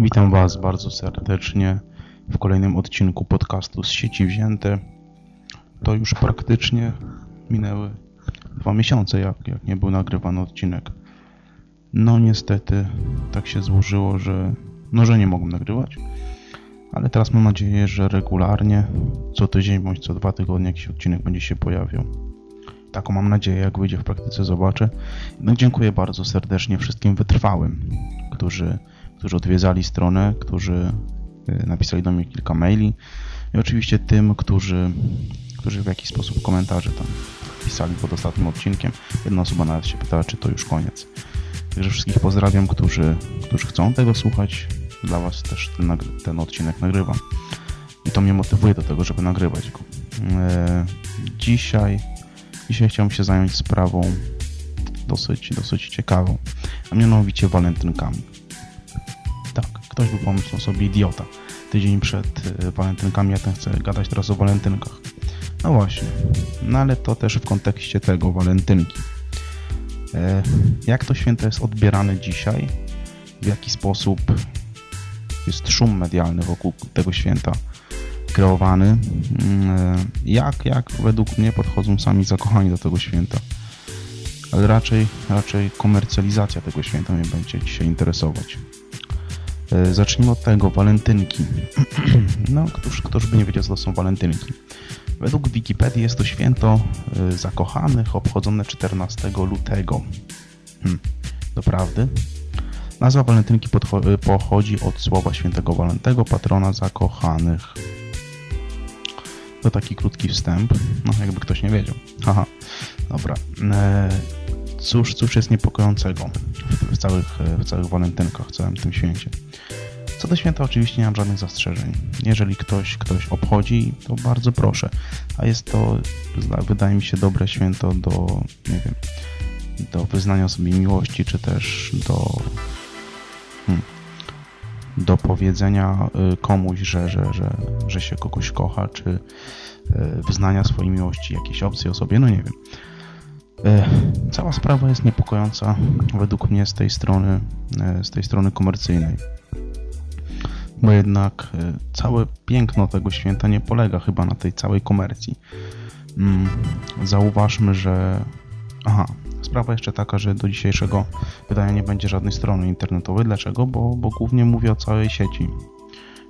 Witam Was bardzo serdecznie w kolejnym odcinku podcastu z sieci wzięte. To już praktycznie minęły dwa miesiące, jak, jak nie był nagrywany odcinek. No niestety tak się złożyło, że no, że nie mogłem nagrywać. Ale teraz mam nadzieję, że regularnie, co tydzień bądź co dwa tygodnie jakiś odcinek będzie się pojawiał. Taką mam nadzieję, jak wyjdzie w praktyce, zobaczę. No dziękuję bardzo serdecznie wszystkim wytrwałym, którzy, którzy odwiedzali stronę, którzy y, napisali do mnie kilka maili i oczywiście tym, którzy, którzy w jakiś sposób komentarze tam pisali pod ostatnim odcinkiem. Jedna osoba nawet się pytała, czy to już koniec. Także wszystkich pozdrawiam, którzy, którzy chcą tego słuchać. Dla Was też ten, ten odcinek nagrywam. I to mnie motywuje do tego, żeby nagrywać go. E, dzisiaj, dzisiaj chciałem się zająć sprawą dosyć, dosyć ciekawą, a mianowicie walentynkami. Ktoś by pomyślał sobie idiota. Tydzień przed e, walentynkami, ja ten chcę gadać teraz o walentynkach. No właśnie, no ale to też w kontekście tego walentynki. E, jak to święto jest odbierane dzisiaj? W jaki sposób jest szum medialny wokół tego święta kreowany? Mm, e, jak, jak według mnie podchodzą sami zakochani do tego święta? Ale raczej, raczej komercjalizacja tego święta mnie będzie dzisiaj interesować. E, zacznijmy od tego, walentynki. No, któż, któż by nie wiedział, co to są walentynki? Według Wikipedii jest to święto y, zakochanych obchodzone 14 lutego. Hmm, doprawdy? Nazwa walentynki y, pochodzi od słowa świętego Walentego, patrona zakochanych. To taki krótki wstęp, no jakby ktoś nie wiedział. Haha, dobra. Cóż, cóż jest niepokojącego w całych, w całych walentynkach, w całym tym święcie? Co do święta oczywiście nie mam żadnych zastrzeżeń. Jeżeli ktoś, ktoś obchodzi, to bardzo proszę. A jest to, wydaje mi się, dobre święto do, nie wiem, do wyznania sobie miłości, czy też do hmm, do powiedzenia y, komuś, że, że, że, że się kogoś kocha, czy y, wyznania swojej miłości jakiejś obcej osobie, no nie wiem. Y, cała sprawa jest niepokojąca według mnie z tej strony, z tej strony komercyjnej bo jednak e, całe piękno tego święta nie polega chyba na tej całej komercji. Mm, zauważmy, że. Aha, sprawa jeszcze taka, że do dzisiejszego wydania nie będzie żadnej strony internetowej. Dlaczego? Bo, bo głównie mówię o całej sieci.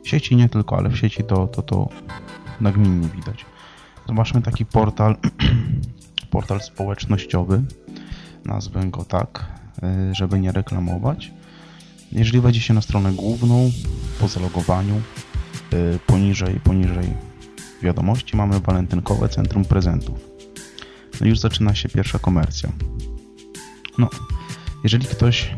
Sieci nie tylko, ale w sieci to, to, to nagminnie widać. Zobaczmy taki portal, portal społecznościowy, nazwę go tak, e, żeby nie reklamować. Jeżeli wejdzie się na stronę główną, po zalogowaniu, y, poniżej, poniżej wiadomości mamy walentynkowe centrum prezentów. No już zaczyna się pierwsza komercja. No, jeżeli ktoś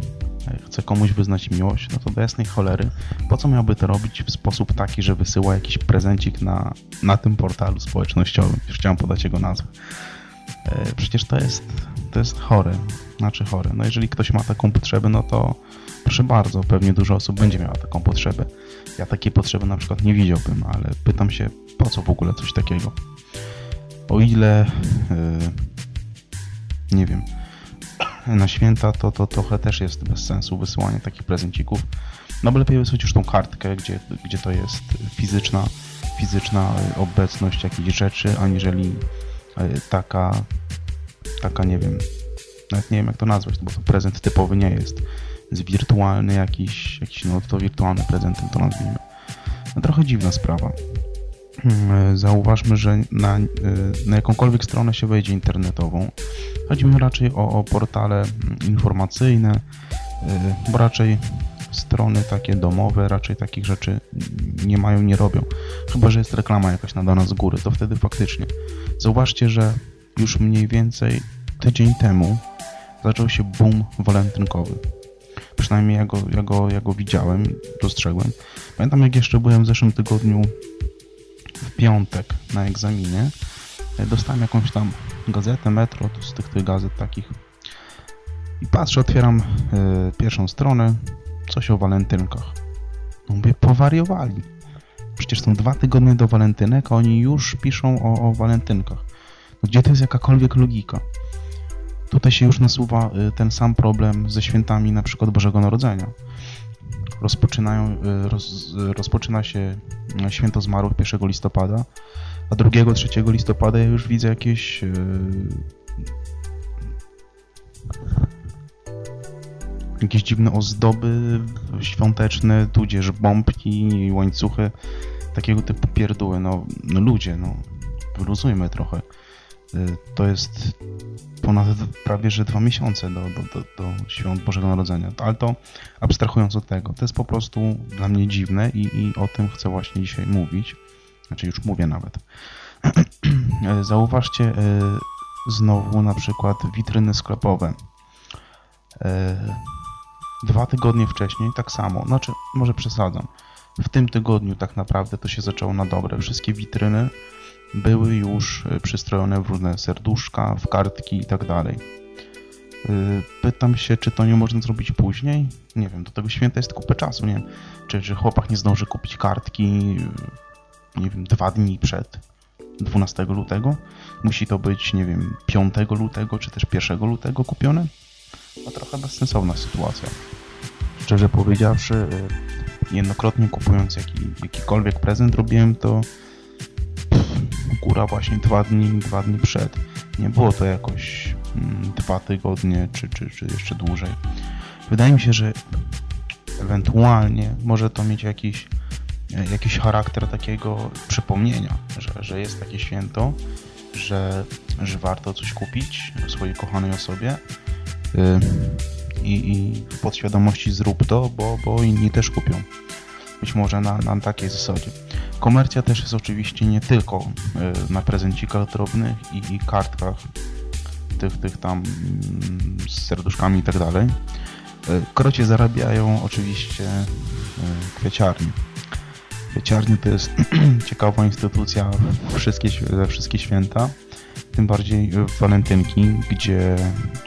e, chce komuś wyznać miłość, no to do jasnej cholery, po co miałby to robić w sposób taki, że wysyła jakiś prezencik na, na tym portalu społecznościowym? Już chciałem podać jego nazwę. E, przecież to jest, to jest chore, znaczy chore. No jeżeli ktoś ma taką potrzebę, no to Proszę bardzo, pewnie dużo osób będzie miała taką potrzebę. Ja takiej potrzeby na przykład nie widziałbym, ale pytam się, po co w ogóle coś takiego? O ile, yy, nie wiem, na święta to, to trochę też jest bez sensu wysyłanie takich prezencików. No bo lepiej wysłać już tą kartkę, gdzie, gdzie to jest fizyczna, fizyczna obecność jakichś rzeczy, aniżeli taka, taka, nie wiem, nawet nie wiem jak to nazwać, bo to prezent typowy nie jest jest wirtualny jakiś, jakiś no to wirtualny prezentem to nazwijmy. No, trochę dziwna sprawa. Hmm, zauważmy, że na, na jakąkolwiek stronę się wejdzie internetową. Chodzi mi raczej o, o portale informacyjne, bo raczej strony takie domowe raczej takich rzeczy nie mają, nie robią. Chyba, że jest reklama jakaś nadana z góry, to wtedy faktycznie. Zauważcie, że już mniej więcej tydzień temu zaczął się boom walentynkowy. Przynajmniej ja go, ja, go, ja go widziałem, dostrzegłem. Pamiętam jak jeszcze byłem w zeszłym tygodniu w piątek na egzaminie. Dostałem jakąś tam gazetę, metro, z tych, tych gazet takich. I patrzę, otwieram y, pierwszą stronę, coś o walentynkach. No mówię, powariowali. Przecież są dwa tygodnie do walentynek, a oni już piszą o, o walentynkach. No gdzie to jest jakakolwiek logika? Tutaj się już nasuwa y, ten sam problem ze świętami na przykład Bożego Narodzenia. rozpoczynają, y, roz, rozpoczyna się święto zmarłych 1 listopada, a 2-3 listopada ja już widzę jakieś y, jakieś dziwne ozdoby świąteczne, tudzież bombki, łańcuchy, takiego typu pierduły. No, no ludzie, no, wyluzujmy trochę. Y, to jest ponad prawie że dwa miesiące do, do, do, do świąt Bożego Narodzenia. Ale to abstrahując od tego, to jest po prostu dla mnie dziwne i, i o tym chcę właśnie dzisiaj mówić. Znaczy już mówię nawet. Zauważcie y, znowu na przykład witryny sklepowe. Y, dwa tygodnie wcześniej tak samo, znaczy może przesadzam. W tym tygodniu tak naprawdę to się zaczęło na dobre. Wszystkie witryny były już e, przystrojone w różne serduszka, w kartki i tak dalej. E, pytam się, czy to nie można zrobić później? Nie wiem, do tego święta jest kupę czasu, nie wiem. Czy, czy chłopak nie zdąży kupić kartki, e, nie wiem, dwa dni przed 12 lutego? Musi to być, nie wiem, 5 lutego, czy też 1 lutego kupione? No trochę bezsensowna sytuacja. Szczerze powiedziawszy, jednokrotnie kupując jaki, jakikolwiek prezent robiłem to góra właśnie dwa dni, dwa dni przed. Nie było to jakoś mm, dwa tygodnie czy, czy, czy jeszcze dłużej. Wydaje mi się, że ewentualnie może to mieć jakiś, e, jakiś charakter takiego przypomnienia, że, że jest takie święto, że, że warto coś kupić swojej kochanej osobie i, i w podświadomości zrób to, bo, bo inni też kupią. Być może na, na takiej zasadzie. Komercja też jest oczywiście nie tylko e, na prezencikach drobnych i, i kartkach tych, tych tam mm, z serduszkami i tak dalej. E, krocie zarabiają oczywiście kwieciarnie. Kwieciarnie to jest ciekawa instytucja wszystkie, wszystkie święta, tym bardziej w walentynki, gdzie,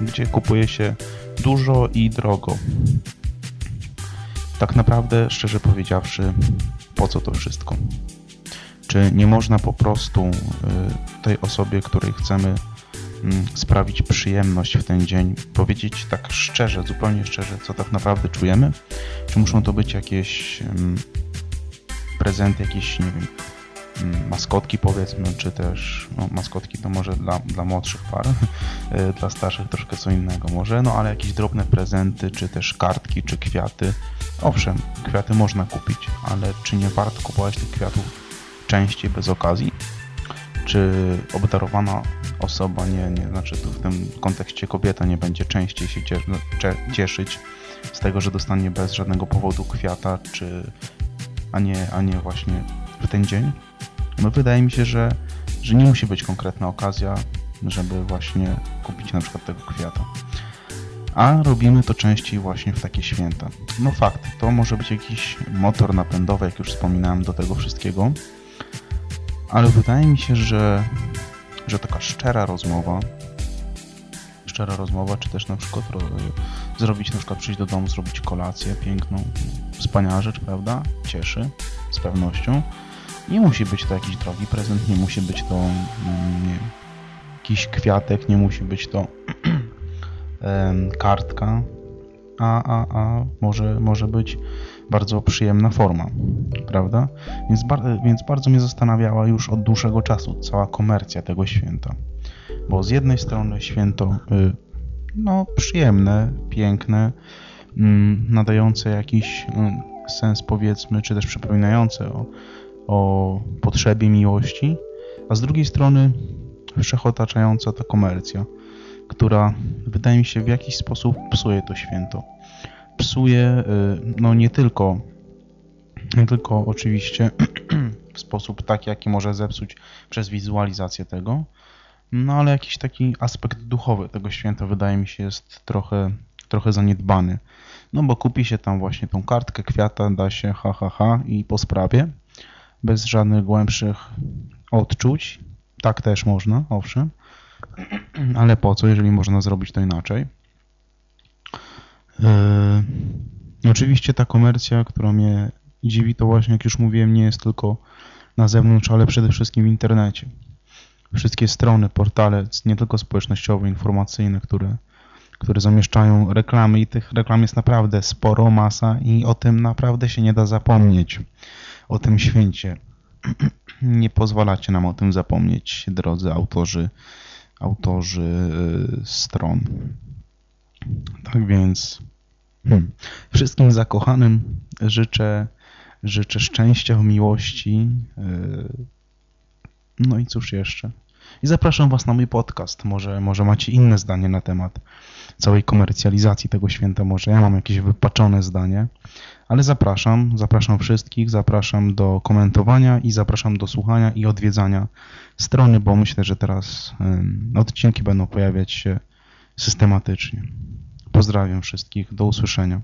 gdzie kupuje się dużo i drogo. Tak naprawdę, szczerze powiedziawszy, po co to wszystko? Czy nie można po prostu y, tej osobie, której chcemy mm, sprawić przyjemność w ten dzień, powiedzieć tak szczerze, zupełnie szczerze, co tak naprawdę czujemy? Czy muszą to być jakieś mm, prezenty, jakieś, nie wiem, maskotki powiedzmy, czy też no, maskotki to może dla, dla młodszych par, y, dla starszych troszkę co innego może, no ale jakieś drobne prezenty, czy też kartki, czy kwiaty. Owszem, kwiaty można kupić, ale czy nie warto kupować tych kwiatów częściej bez okazji? Czy obdarowana osoba, nie, nie, znaczy tu w tym kontekście kobieta nie będzie częściej się cieszyć z tego, że dostanie bez żadnego powodu kwiata, czy a nie, a nie właśnie w ten dzień? No wydaje mi się, że, że nie musi być konkretna okazja, żeby właśnie kupić na przykład tego kwiata. A robimy to częściej właśnie w takie święta. No fakt, to może być jakiś motor napędowy, jak już wspominałem, do tego wszystkiego, ale wydaje mi się, że, że taka szczera rozmowa, szczera rozmowa, czy też na przykład ro, zrobić, na przykład przyjść do domu, zrobić kolację piękną, wspaniała rzecz, prawda? Cieszy, z pewnością. Nie musi być to jakiś drogi prezent, nie musi być to mm, nie, jakiś kwiatek, nie musi być to kartka, a, a, a może, może być bardzo przyjemna forma, prawda? Więc, bar więc bardzo mnie zastanawiała już od dłuższego czasu cała komercja tego święta. Bo z jednej strony święto y, no, przyjemne, piękne, y, nadające jakiś y, sens powiedzmy, czy też przypominające o, o potrzebie miłości, a z drugiej strony wszechotaczająca ta komercja, która wydaje mi się w jakiś sposób psuje to święto psuje y, no nie tylko, nie tylko oczywiście w sposób taki, jaki może zepsuć przez wizualizację tego, no ale jakiś taki aspekt duchowy tego święta wydaje mi się jest trochę, trochę zaniedbany. No bo kupi się tam właśnie tą kartkę kwiata, da się ha ha ha i po sprawie, bez żadnych głębszych odczuć. Tak też można, owszem, ale po co, jeżeli można zrobić to inaczej? Yy, oczywiście ta komercja, która mnie dziwi, to właśnie, jak już mówiłem, nie jest tylko na zewnątrz, ale przede wszystkim w internecie. Wszystkie strony, portale, nie tylko społecznościowe, informacyjne, które, które zamieszczają reklamy i tych reklam jest naprawdę sporo, masa i o tym naprawdę się nie da zapomnieć. O tym święcie. Nie pozwalacie nam o tym zapomnieć, drodzy autorzy, autorzy y, stron. Tak więc hmm, wszystkim zakochanym życzę, życzę szczęścia, miłości. y, No i cóż jeszcze? I zapraszam Was na mój podcast. Może, może macie inne zdanie na temat całej komercjalizacji tego święta. Może ja mam jakieś wypaczone zdanie, ale zapraszam, zapraszam wszystkich, zapraszam do komentowania i zapraszam do słuchania i odwiedzania strony, bo myślę, że teraz odcinki będą pojawiać się systematycznie. Pozdrawiam wszystkich, do usłyszenia.